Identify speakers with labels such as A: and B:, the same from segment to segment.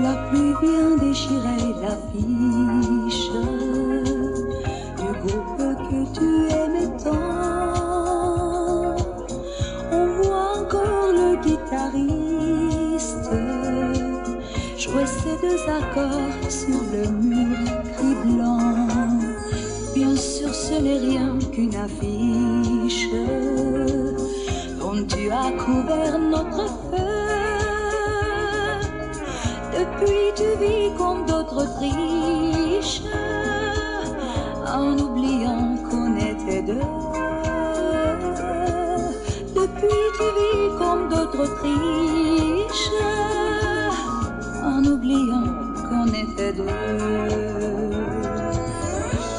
A: bien déchirer l'affiche du groupe que tu aimais tant. On voit encore le guitariste jouer ses deux accords sur le mur gris blanc. Bien sûr, ce n'est rien qu'une affiche dont tu as couvert notre feu. Depuis, tu vis comme d'autres trichent, en oubliant qu'on était deux. Depuis, tu vis comme d'autres trichent, en oubliant qu'on était deux.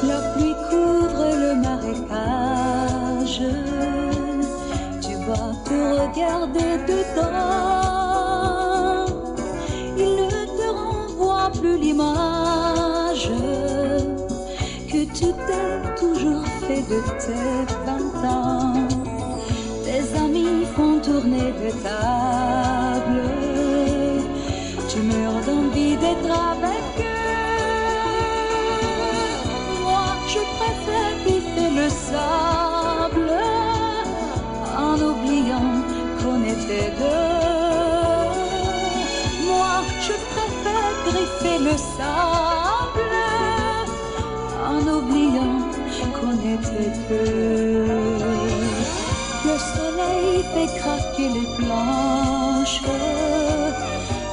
A: La pluie couvre le marécage, tu vas te regarder dedans. Tu t'es toujours fait de tes vingt ans. Tes amis font tourner des tables, tu meurs d'envie d'être avec eux. Moi, je préfère pisser le sable en oubliant qu'on était deux. Moi, je préfère griffer le sable Le soleil fait craquer les planches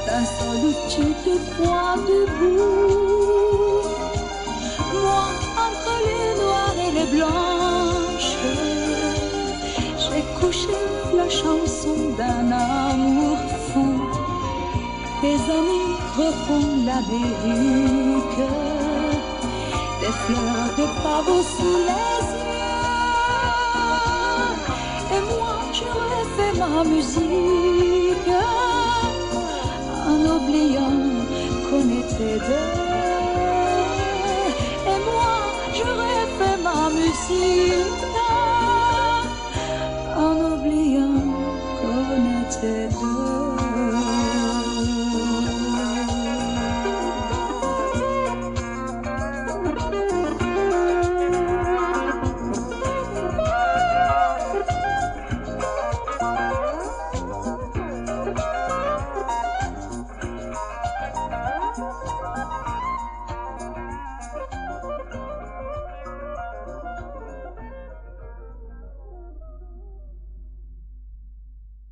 A: d'un solitude froid debout. Moi, entre les noirs et les blanches, j'ai couché la chanson d'un amour fou. Tes amis refont l'Amérique, des les yeux. Et moi je refais ma musique. En oubliant qu'on était deux. Et moi je refais ma musique. En oubliant qu'on était deux.